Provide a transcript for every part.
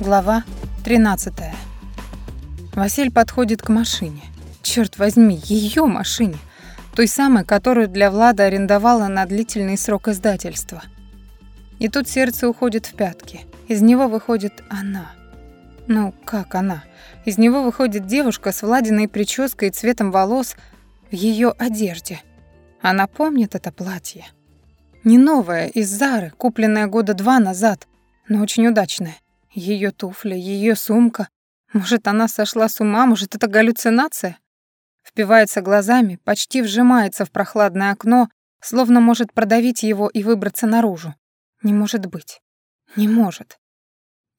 Глава 13. Василь подходит к машине. Черт возьми, ее машине. Той самой, которую для Влада арендовала на длительный срок издательства. И тут сердце уходит в пятки. Из него выходит она. Ну, как она? Из него выходит девушка с Владиной прической и цветом волос в ее одежде. Она помнит это платье. Не новое, из Зары, купленное года два назад, но очень удачное. Ее туфли, ее сумка. Может, она сошла с ума, может, это галлюцинация? Впивается глазами, почти вжимается в прохладное окно, словно может продавить его и выбраться наружу. Не может быть. Не может.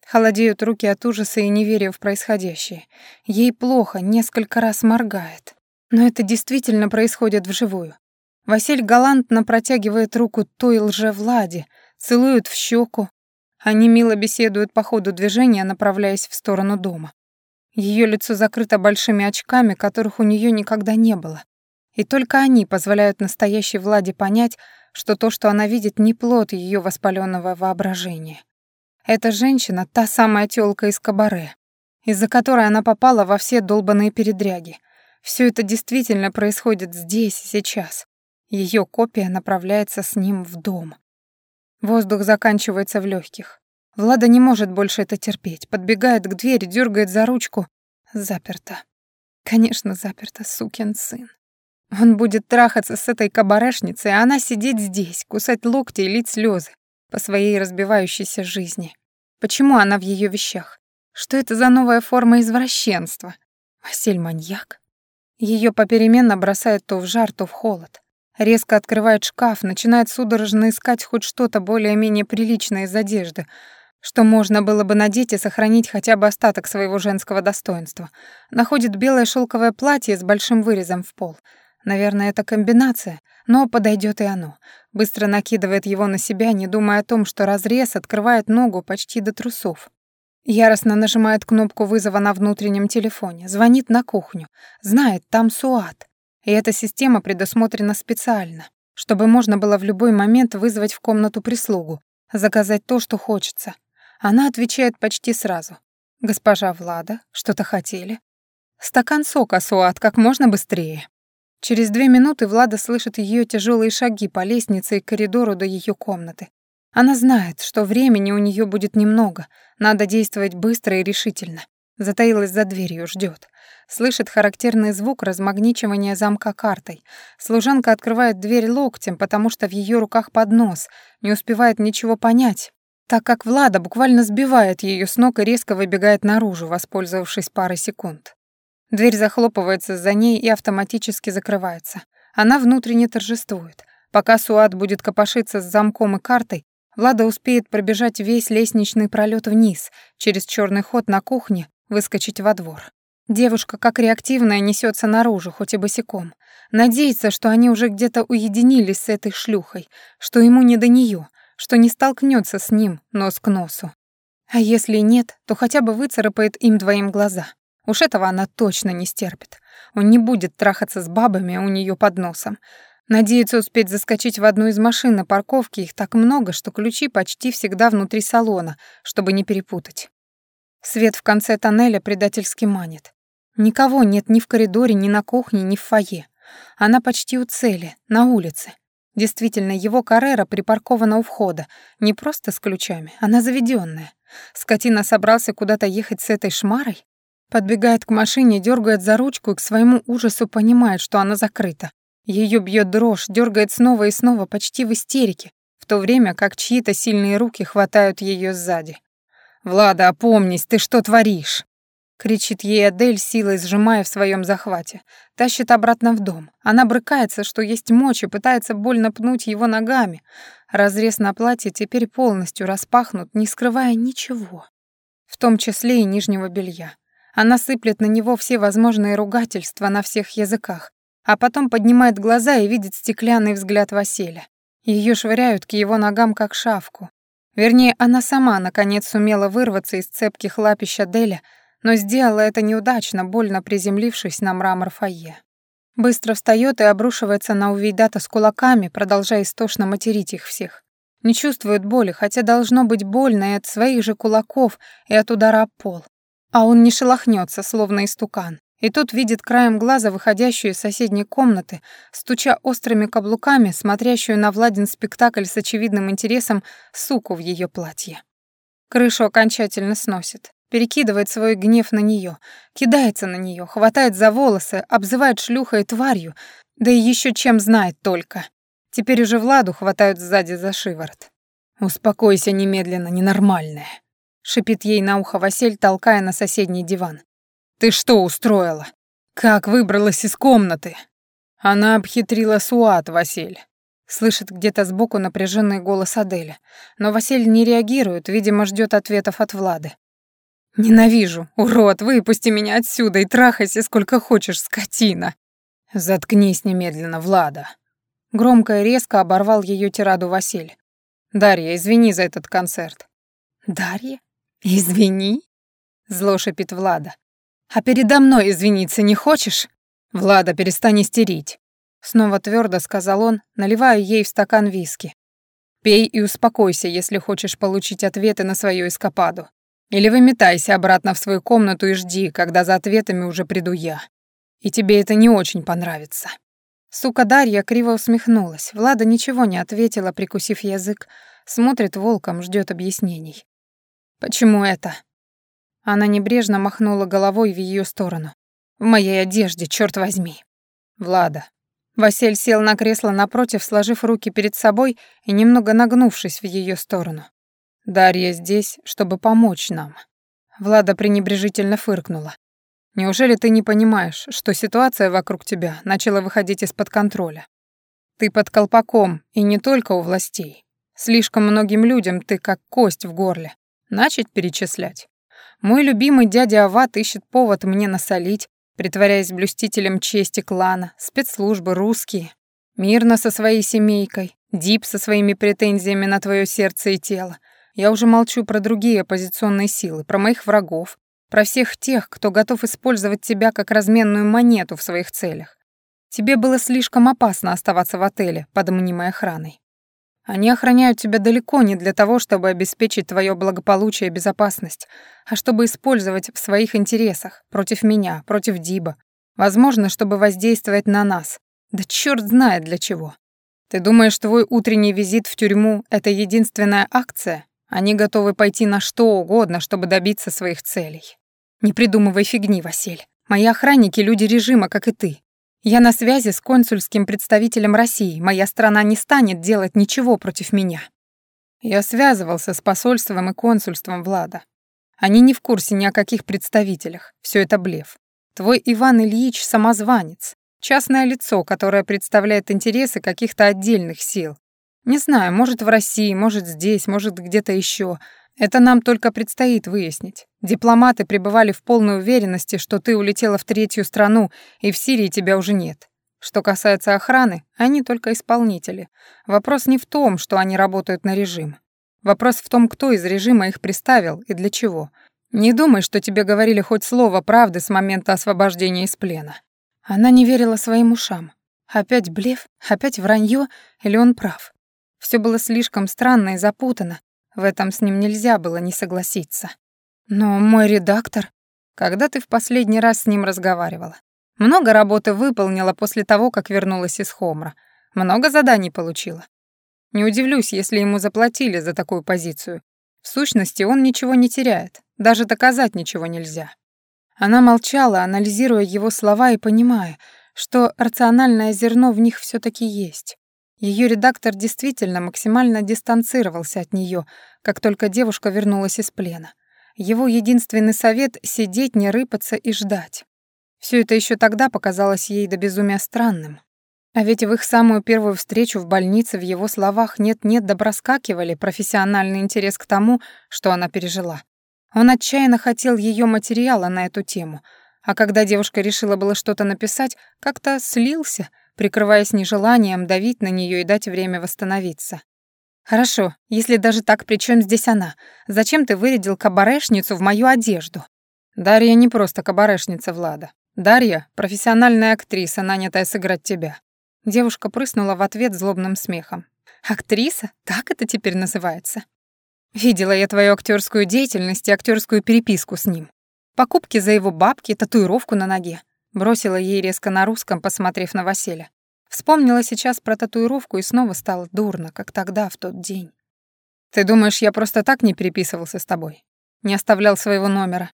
Холодеют руки от ужаса и неверия в происходящее. Ей плохо, несколько раз моргает. Но это действительно происходит вживую. Василь галантно протягивает руку той лже-Владе, целует в щеку, они мило беседуют по ходу движения, направляясь в сторону дома. Ее лицо закрыто большими очками, которых у нее никогда не было. И только они позволяют настоящей Владе понять, что то, что она видит, не плод ее воспаленного воображения. Эта женщина — та самая тёлка из кабаре, из-за которой она попала во все долбанные передряги. Все это действительно происходит здесь и сейчас. Ее копия направляется с ним в дом. Воздух заканчивается в легких. Влада не может больше это терпеть. Подбегает к двери, дергает за ручку. Заперто. Конечно, заперто, сукин сын. Он будет трахаться с этой кабарешницей, а она сидеть здесь, кусать локти и лить слезы по своей разбивающейся жизни. Почему она в ее вещах? Что это за новая форма извращенства? Василь маньяк? Ее попеременно бросает то в жар, то в холод. Резко открывает шкаф, начинает судорожно искать хоть что-то более-менее приличное из одежды, что можно было бы надеть и сохранить хотя бы остаток своего женского достоинства. Находит белое шелковое платье с большим вырезом в пол. Наверное, это комбинация, но подойдет и оно. Быстро накидывает его на себя, не думая о том, что разрез открывает ногу почти до трусов. Яростно нажимает кнопку вызова на внутреннем телефоне, звонит на кухню. Знает, там Суат. И эта система предусмотрена специально, чтобы можно было в любой момент вызвать в комнату прислугу, заказать то, что хочется. Она отвечает почти сразу. «Госпожа Влада, что-то хотели?» «Стакан сока, Суат, как можно быстрее». Через две минуты Влада слышит ее тяжелые шаги по лестнице и коридору до ее комнаты. Она знает, что времени у нее будет немного, надо действовать быстро и решительно. Затаилась за дверью, ждет. Слышит характерный звук размагничивания замка картой. Служанка открывает дверь локтем, потому что в ее руках поднос. Не успевает ничего понять, так как Влада буквально сбивает ее с ног и резко выбегает наружу, воспользовавшись парой секунд. Дверь захлопывается за ней и автоматически закрывается. Она внутренне торжествует. Пока Суат будет копошиться с замком и картой, Влада успеет пробежать весь лестничный пролет вниз, через черный ход на кухне, выскочить во двор. Девушка, как реактивная, несется наружу, хоть и босиком. Надеется, что они уже где-то уединились с этой шлюхой, что ему не до нее, что не столкнется с ним нос к носу. А если нет, то хотя бы выцарапает им двоим глаза. Уж этого она точно не стерпит. Он не будет трахаться с бабами у нее под носом. Надеется успеть заскочить в одну из машин на парковке, их так много, что ключи почти всегда внутри салона, чтобы не перепутать. Свет в конце тоннеля предательски манит. Никого нет ни в коридоре, ни на кухне, ни в фойе. Она почти у цели, на улице. Действительно, его каррера припаркована у входа, не просто с ключами, она заведенная. Скотина собрался куда-то ехать с этой шмарой? Подбегает к машине, дергает за ручку и к своему ужасу понимает, что она закрыта. Ее бьет дрожь, дергает снова и снова, почти в истерике, в то время как чьи-то сильные руки хватают ее сзади. «Влада, опомнись, ты что творишь?» Кричит ей Адель, силой сжимая в своем захвате. Тащит обратно в дом. Она брыкается, что есть мочи, пытается больно пнуть его ногами. Разрез на платье теперь полностью распахнут, не скрывая ничего. В том числе и нижнего белья. Она сыплет на него все возможные ругательства на всех языках, а потом поднимает глаза и видит стеклянный взгляд Василия. Ее швыряют к его ногам как шавку. Вернее, она сама, наконец, сумела вырваться из цепких лапищ Аделя, но сделала это неудачно, больно приземлившись на мрамор фойе. Быстро встает и обрушивается на Увейдата с кулаками, продолжая истошно материть их всех. Не чувствует боли, хотя должно быть больно и от своих же кулаков, и от удара об пол. А он не шелохнется, словно истукан. И тут видит краем глаза выходящую из соседней комнаты, стуча острыми каблуками, смотрящую на Владин спектакль с очевидным интересом суку в ее платье. Крышу окончательно сносит, перекидывает свой гнев на нее, кидается на нее, хватает за волосы, обзывает шлюхой тварью, да и еще чем знает только. Теперь уже Владу хватают сзади за шиворот. «Успокойся немедленно, ненормальная», — шипит ей на ухо Василь, толкая на соседний диван. «Ты что устроила? Как выбралась из комнаты?» Она обхитрила Суат, Василь. Слышит где-то сбоку напряженный голос Адели. Но Василь не реагирует, видимо, ждет ответов от Влады. «Ненавижу! Урод, выпусти меня отсюда и трахайся сколько хочешь, скотина!» «Заткнись немедленно, Влада!» Громко и резко оборвал ее тираду Василь. «Дарья, извини за этот концерт». «Дарья? Извини?» Зло шипит Влада. «А передо мной извиниться не хочешь?» «Влада, перестань истерить», — снова твердо сказал он, наливая ей в стакан виски. «Пей и успокойся, если хочешь получить ответы на свою эскападу. Или выметайся обратно в свою комнату и жди, когда за ответами уже приду я. И тебе это не очень понравится». Сука Дарья криво усмехнулась. Влада ничего не ответила, прикусив язык. Смотрит волком, ждет объяснений. «Почему это?» Она небрежно махнула головой в ее сторону. «В моей одежде, черт возьми!» «Влада». Василь сел на кресло напротив, сложив руки перед собой и немного нагнувшись в ее сторону. «Дарья здесь, чтобы помочь нам». Влада пренебрежительно фыркнула. Неужели ты не понимаешь, что ситуация вокруг тебя начала выходить из-под контроля? Ты под колпаком, и не только у властей. Слишком многим людям ты как кость в горле. Начать перечислять. Мой любимый дядя Ават ищет повод мне насолить, притворяясь блюстителем чести клана, спецслужбы русские, мирно со своей семейкой, Дип со своими претензиями на твое сердце и тело. Я уже молчу про другие оппозиционные силы, про моих врагов, про всех тех, кто готов использовать тебя как разменную монету в своих целях. Тебе было слишком опасно оставаться в отеле под мнимой охраной. Они охраняют тебя далеко не для того, чтобы обеспечить твое благополучие и безопасность, а чтобы использовать в своих интересах, против меня, против Диба. Возможно, чтобы воздействовать на нас. Да черт знает для чего. Ты думаешь, твой утренний визит в тюрьму — это единственная акция? Они готовы пойти на что угодно, чтобы добиться своих целей. Не придумывай фигни, Василь. Мои охранники — люди режима, как и ты. Я на связи с консульским представителем России. Моя страна не станет делать ничего против меня. Я связывался с посольством и консульством Влада. Они не в курсе ни о каких представителях. Все это блеф. Твой Иван Ильич — самозванец. Частное лицо, которое представляет интересы каких-то отдельных сил. Не знаю, может, в России, может, здесь, может, где-то еще. Это нам только предстоит выяснить. Дипломаты пребывали в полной уверенности, что ты улетела в третью страну, и в Сирии тебя уже нет. Что касается охраны, они только исполнители. Вопрос не в том, что они работают на режим. Вопрос в том, кто из режима их приставил и для чего. Не думай, что тебе говорили хоть слово правды с момента освобождения из плена. Она не верила своим ушам. Опять блеф, опять вранье, или он прав? Все было слишком странно и запутано, в этом с ним нельзя было не согласиться. Но мой редактор... Когда ты в последний раз с ним разговаривала? Много работы выполнила после того, как вернулась из Хомра. Много заданий получила. Не удивлюсь, если ему заплатили за такую позицию. В сущности, он ничего не теряет. Даже доказать ничего нельзя. Она молчала, анализируя его слова и понимая, что рациональное зерно в них все таки есть. Ее редактор действительно максимально дистанцировался от нее, как только девушка вернулась из плена. Его единственный совет — сидеть, не рыпаться и ждать. Все это еще тогда показалось ей до безумия странным. А ведь в их самую первую встречу в больнице в его словах нет-нет да проскакивали профессиональный интерес к тому, что она пережила. Он отчаянно хотел ее материала на эту тему, а когда девушка решила было что-то написать, как-то слился, прикрываясь нежеланием давить на нее и дать время восстановиться. «Хорошо, если даже так, при чем здесь она? Зачем ты вырядил кабарешницу в мою одежду?» «Дарья не просто кабарешница, Влада. Дарья — профессиональная актриса, нанятая сыграть тебя». Девушка прыснула в ответ злобным смехом. Актриса? Так это теперь называется. Видела я твою актерскую деятельность и актерскую переписку с ним. Покупки за его бабки, татуировку на ноге. Бросила ей резко на русском, посмотрев на Василя. Вспомнила сейчас про татуировку и снова стало дурно, как тогда, в тот день. «Ты думаешь, я просто так не переписывался с тобой? Не оставлял своего номера?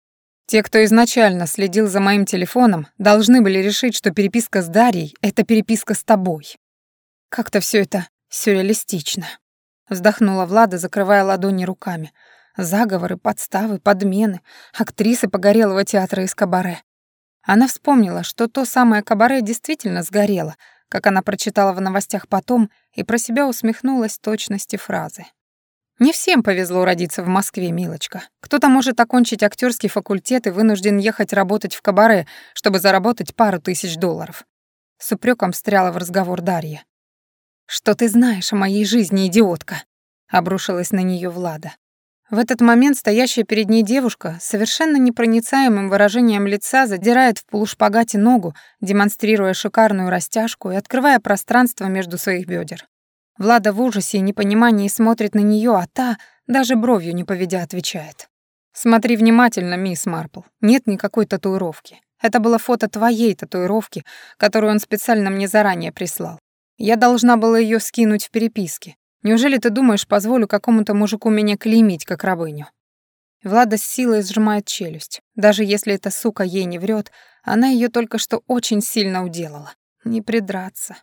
Те, кто изначально следил за моим телефоном, должны были решить, что переписка с Дарьей — это переписка с тобой. Как-то все это сюрреалистично. Вздохнула Влада, закрывая ладони руками. Заговоры, подставы, подмены, актрисы погорелого театра из кабаре. Она вспомнила, что то самое кабаре действительно сгорело, как она прочитала в новостях потом, и про себя усмехнулась точности фразы. Не всем повезло родиться в Москве, милочка. Кто-то может окончить актерский факультет и вынужден ехать работать в кабаре, чтобы заработать пару тысяч долларов. С упреком встряла в разговор Дарья. «Что ты знаешь о моей жизни, идиотка?» — обрушилась на нее Влада. В этот момент стоящая перед ней девушка совершенно непроницаемым выражением лица задирает в полушпагате ногу, демонстрируя шикарную растяжку и открывая пространство между своих бедер. Влада в ужасе и непонимании смотрит на нее, а та, даже бровью не поведя, отвечает. «Смотри внимательно, мисс Марпл, нет никакой татуировки. Это было фото твоей татуировки, которую он специально мне заранее прислал. Я должна была ее скинуть в переписке. Неужели ты думаешь, позволю какому-то мужику меня клеймить как рабыню?» Влада с силой сжимает челюсть. Даже если эта сука ей не врет, она ее только что очень сильно уделала. Не придраться.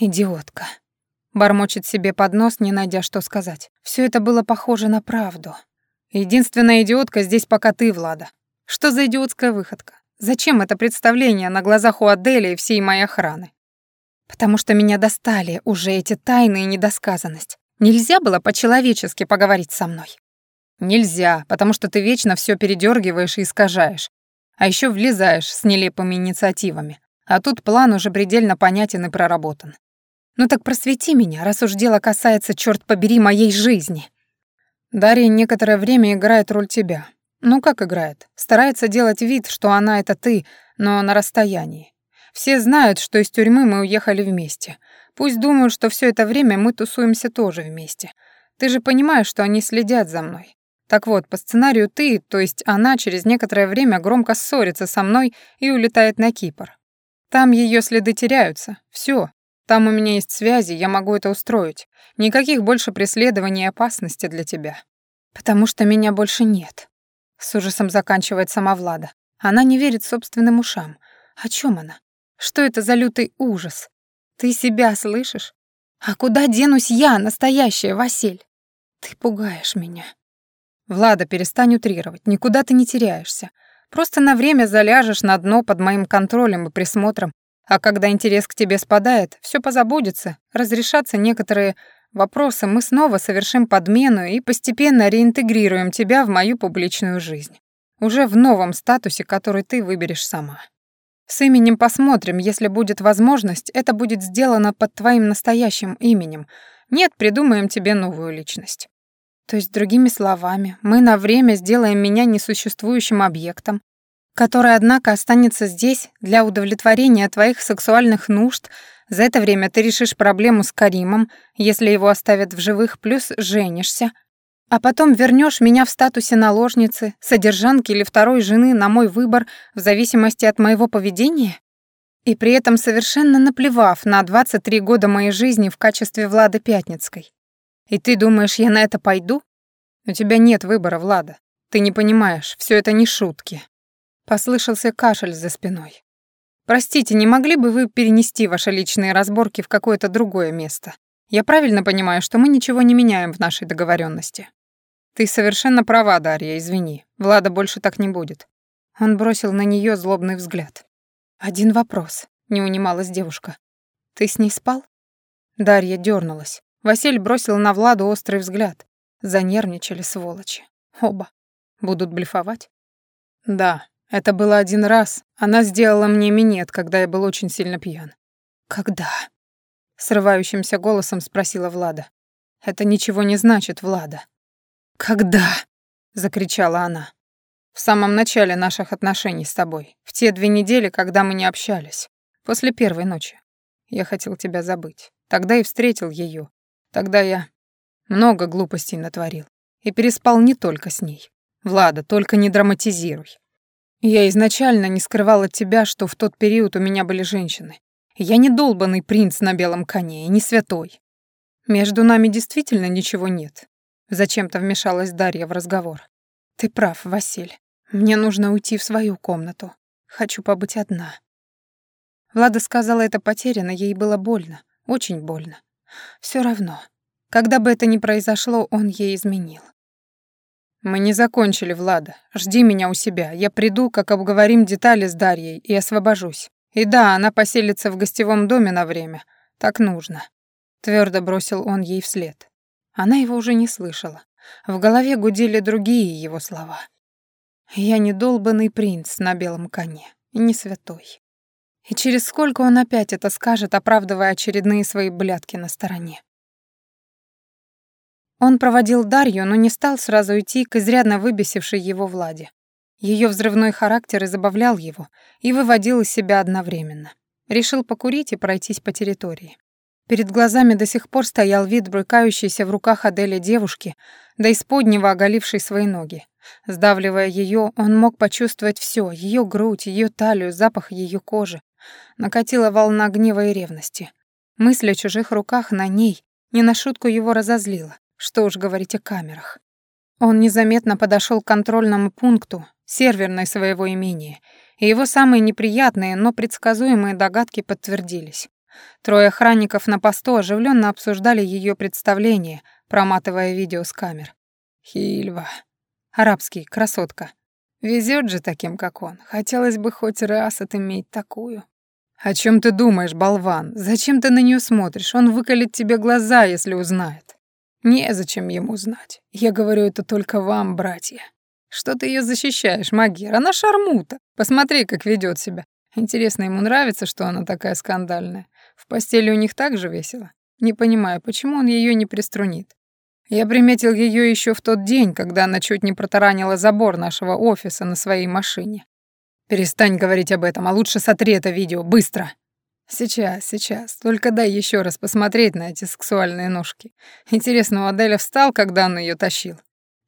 «Идиотка», — бормочет себе под нос, не найдя что сказать. Все это было похоже на правду. «Единственная идиотка здесь пока ты, Влада. Что за идиотская выходка? Зачем это представление на глазах у Адели и всей моей охраны? Потому что меня достали уже эти тайны и недосказанность. Нельзя было по-человечески поговорить со мной. Нельзя, потому что ты вечно все передергиваешь и искажаешь. А еще влезаешь с нелепыми инициативами. А тут план уже предельно понятен и проработан. Ну так просвети меня, раз уж дело касается, черт побери, моей жизни. Дарья некоторое время играет роль тебя. Ну как играет? Старается делать вид, что она — это ты, но на расстоянии. Все знают, что из тюрьмы мы уехали вместе. Пусть думают, что все это время мы тусуемся тоже вместе. Ты же понимаешь, что они следят за мной. Так вот, по сценарию ты, то есть она, через некоторое время громко ссорится со мной и улетает на Кипр. Там ее следы теряются. Все. Там у меня есть связи, я могу это устроить. Никаких больше преследований и опасности для тебя. Потому что меня больше нет. С ужасом заканчивает сама Влада. Она не верит собственным ушам. О чем она? Что это за лютый ужас? Ты себя слышишь? А куда денусь я, настоящая, Василь? Ты пугаешь меня. Влада, перестань утрировать, никуда ты не теряешься. Просто на время заляжешь на дно под моим контролем и присмотром, а когда интерес к тебе спадает, все позабудется, разрешатся некоторые вопросы, мы снова совершим подмену и постепенно реинтегрируем тебя в мою публичную жизнь. Уже в новом статусе, который ты выберешь сама. С именем посмотрим, если будет возможность, это будет сделано под твоим настоящим именем. Нет, придумаем тебе новую личность. То есть, другими словами, мы на время сделаем меня несуществующим объектом, который, однако, останется здесь для удовлетворения твоих сексуальных нужд. За это время ты решишь проблему с Каримом, если его оставят в живых, плюс женишься, а потом вернешь меня в статусе наложницы, содержанки или второй жены на мой выбор в зависимости от моего поведения? И при этом совершенно наплевав на 23 года моей жизни в качестве Влады Пятницкой. И ты думаешь, я на это пойду? У тебя нет выбора, Влада. Ты не понимаешь, все это не шутки. Послышался кашель за спиной. Простите, не могли бы вы перенести ваши личные разборки в какое-то другое место? Я правильно понимаю, что мы ничего не меняем в нашей договоренности. «Ты совершенно права, Дарья, извини. Влада больше так не будет». Он бросил на нее злобный взгляд. «Один вопрос», — не унималась девушка. «Ты с ней спал?» Дарья дернулась. Василь бросил на Владу острый взгляд. Занервничали сволочи. Оба. Будут блефовать? Да, это было один раз. Она сделала мне минет, когда я был очень сильно пьян. Когда? Срывающимся голосом спросила Влада. Это ничего не значит, Влада. «Когда?» — закричала она. «В самом начале наших отношений с тобой, в те две недели, когда мы не общались, после первой ночи. Я хотел тебя забыть. Тогда и встретил ее. Тогда я много глупостей натворил. И переспал не только с ней. Влада, только не драматизируй. Я изначально не скрывал от тебя, что в тот период у меня были женщины. Я не долбанный принц на белом коне и не святой. Между нами действительно ничего нет. Зачем-то вмешалась Дарья в разговор. Ты прав, Василь. Мне нужно уйти в свою комнату. Хочу побыть одна. Влада сказала это потеряно, ей было больно, очень больно. Все равно, когда бы это ни произошло, он ей изменил. «Мы не закончили, Влада. Жди меня у себя. Я приду, как обговорим детали с Дарьей, и освобожусь. И да, она поселится в гостевом доме на время. Так нужно». Твердо бросил он ей вслед. Она его уже не слышала. В голове гудели другие его слова. «Я не долбанный принц на белом коне, не святой». И через сколько он опять это скажет, оправдывая очередные свои блядки на стороне. Он проводил Дарью, но не стал сразу идти к изрядно выбесившей его Владе. Ее взрывной характер и забавлял его, и выводил из себя одновременно. Решил покурить и пройтись по территории. Перед глазами до сих пор стоял вид брыкающейся в руках Адели девушки, да из поднего оголившей свои ноги. Сдавливая ее, он мог почувствовать все: ее грудь, ее талию, запах ее кожи. Накатила волна гнева и ревности. Мысль о чужих руках на ней не на шутку его разозлила. Что уж говорить о камерах. Он незаметно подошел к контрольному пункту, серверной своего имения, и его самые неприятные, но предсказуемые догадки подтвердились. Трое охранников на посту оживленно обсуждали ее представление, проматывая видео с камер. Хильва. Арабский, красотка. Везет же таким, как он. Хотелось бы хоть раз отыметь такую. «О чем ты думаешь, болван? Зачем ты на нее смотришь? Он выколет тебе глаза, если узнает». Незачем ему знать. Я говорю это только вам, братья. Что ты ее защищаешь, Магир? Она шармута. Посмотри, как ведет себя. Интересно, ему нравится, что она такая скандальная. В постели у них так же весело. Не понимаю, почему он ее не приструнит. Я приметил ее еще в тот день, когда она чуть не протаранила забор нашего офиса на своей машине. Перестань говорить об этом, а лучше сотри это видео, быстро. Сейчас, сейчас. Только дай еще раз посмотреть на эти сексуальные ножки. Интересно, у Аделя встал, когда он ее тащил?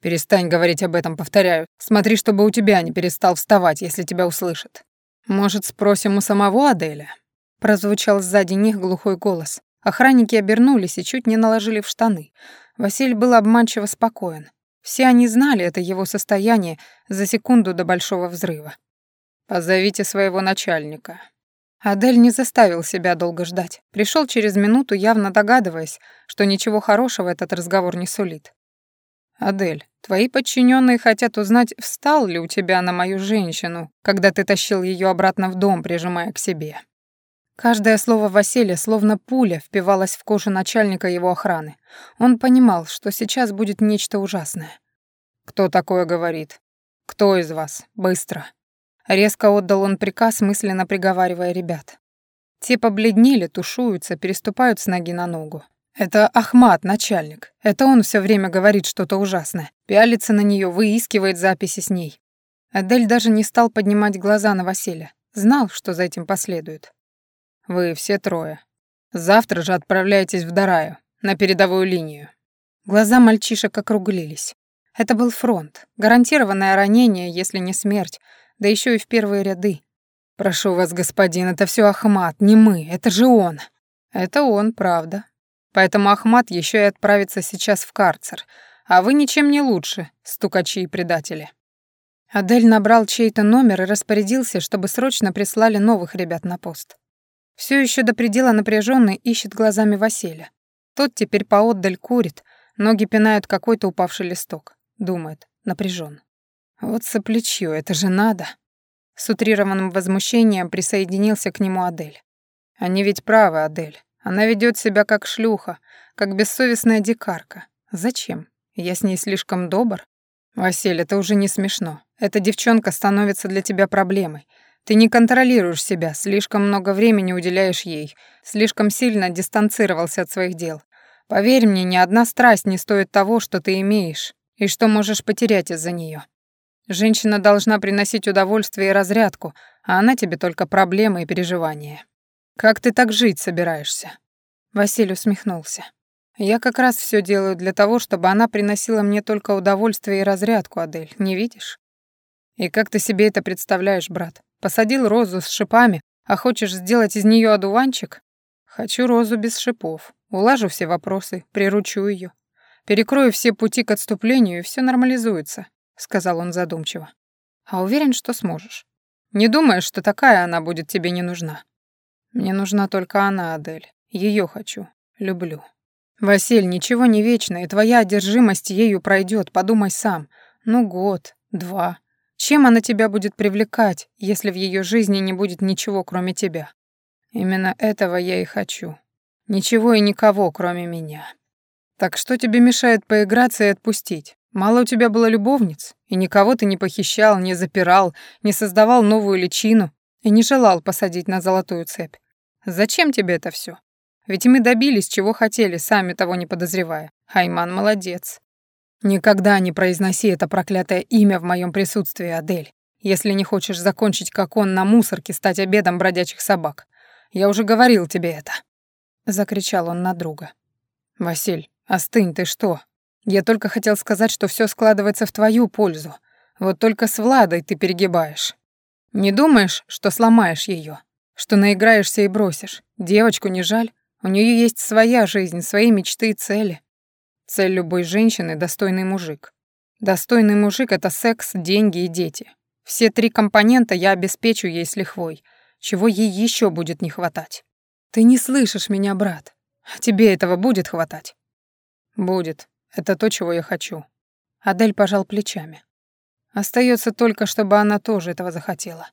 Перестань говорить об этом, повторяю. Смотри, чтобы у тебя не перестал вставать, если тебя услышат. Может, спросим у самого Аделя? Прозвучал сзади них глухой голос. Охранники обернулись и чуть не наложили в штаны. Василь был обманчиво спокоен. Все они знали это его состояние за секунду до большого взрыва. «Позовите своего начальника», Адель не заставил себя долго ждать. Пришел через минуту, явно догадываясь, что ничего хорошего этот разговор не сулит. «Адель, твои подчиненные хотят узнать, встал ли у тебя на мою женщину, когда ты тащил ее обратно в дом, прижимая к себе». Каждое слово Василия, словно пуля, впивалось в кожу начальника его охраны. Он понимал, что сейчас будет нечто ужасное. «Кто такое говорит? Кто из вас? Быстро!» Резко отдал он приказ, мысленно приговаривая ребят. Те побледнели, тушуются, переступают с ноги на ногу. Это Ахмат, начальник. Это он все время говорит что-то ужасное. Пялится на нее, выискивает записи с ней. Адель даже не стал поднимать глаза на Василия. Знал, что за этим последует. Вы все трое. Завтра же отправляйтесь в Дараю, на передовую линию. Глаза мальчишек округлились. Это был фронт. Гарантированное ранение, если не смерть, да еще и в первые ряды. «Прошу вас, господин, это все Ахмат, не мы, это же он». «Это он, правда. Поэтому Ахмат еще и отправится сейчас в карцер, а вы ничем не лучше, стукачи и предатели». Адель набрал чей-то номер и распорядился, чтобы срочно прислали новых ребят на пост. Все еще до предела напряженный ищет глазами Василия. Тот теперь поотдаль курит, ноги пинают какой-то упавший листок. Думает, напряжен. Вот соплечье, это же надо. С утрированным возмущением присоединился к нему Адель. Они ведь правы, Адель. Она ведет себя как шлюха, как бессовестная дикарка. Зачем? Я с ней слишком добр? Василь, это уже не смешно. Эта девчонка становится для тебя проблемой. Ты не контролируешь себя, слишком много времени уделяешь ей, слишком сильно дистанцировался от своих дел. Поверь мне, ни одна страсть не стоит того, что ты имеешь, и что можешь потерять из-за нее. Женщина должна приносить удовольствие и разрядку, а она тебе только проблемы и переживания. Как ты так жить собираешься?» Василий усмехнулся. Я как раз все делаю для того, чтобы она приносила мне только удовольствие и разрядку, Адель, не видишь? И как ты себе это представляешь, брат? Посадил розу с шипами, а хочешь сделать из нее одуванчик? Хочу розу без шипов. Улажу все вопросы, приручу ее. Перекрою все пути к отступлению, и все нормализуется, сказал он задумчиво. А уверен, что сможешь. Не думаешь, что такая она будет тебе не нужна? Мне нужна только она, Адель. Ее хочу. Люблю. Василь, ничего не вечно, и твоя одержимость ею пройдет, подумай сам. Ну, год, два. Чем она тебя будет привлекать, если в ее жизни не будет ничего, кроме тебя? Именно этого я и хочу. Ничего и никого, кроме меня. Так что тебе мешает поиграться и отпустить? Мало у тебя было любовниц, и никого ты не похищал, не запирал, не создавал новую личину и не желал посадить на золотую цепь. Зачем тебе это все? Ведь мы добились, чего хотели, сами того не подозревая. Хайман молодец. Никогда не произноси это проклятое имя в моем присутствии, Адель, если не хочешь закончить, как он, на мусорке стать обедом бродячих собак. Я уже говорил тебе это. Закричал он на друга. Василь, остынь, ты что? Я только хотел сказать, что все складывается в твою пользу. Вот только с Владой ты перегибаешь. Не думаешь, что сломаешь ее, что наиграешься и бросишь? Девочку не жаль? У нее есть своя жизнь, свои мечты и цели. Цель любой женщины — достойный мужик. Достойный мужик — это секс, деньги и дети. Все три компонента я обеспечу ей с лихвой. Чего ей еще будет не хватать? Ты не слышишь меня, брат. Тебе этого будет хватать? Будет. Это то, чего я хочу. Адель пожал плечами. Остается только, чтобы она тоже этого захотела.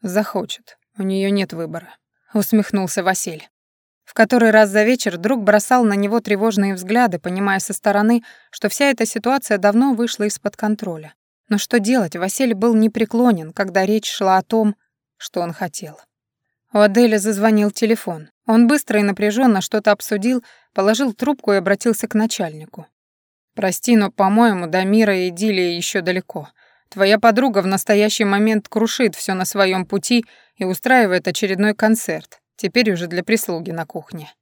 Захочет. У нее нет выбора. Усмехнулся Василь. В который раз за вечер друг бросал на него тревожные взгляды, понимая со стороны, что вся эта ситуация давно вышла из-под контроля. Но что делать, Василий был непреклонен, когда речь шла о том, что он хотел. У Адели зазвонил телефон. Он быстро и напряженно что-то обсудил, положил трубку и обратился к начальнику. «Прости, но, по-моему, до мира и идиллии еще далеко. Твоя подруга в настоящий момент крушит все на своем пути и устраивает очередной концерт, теперь уже для прислуги на кухне.